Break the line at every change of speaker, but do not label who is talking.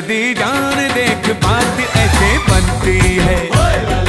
दी जान देख बात ऐसे बनती है।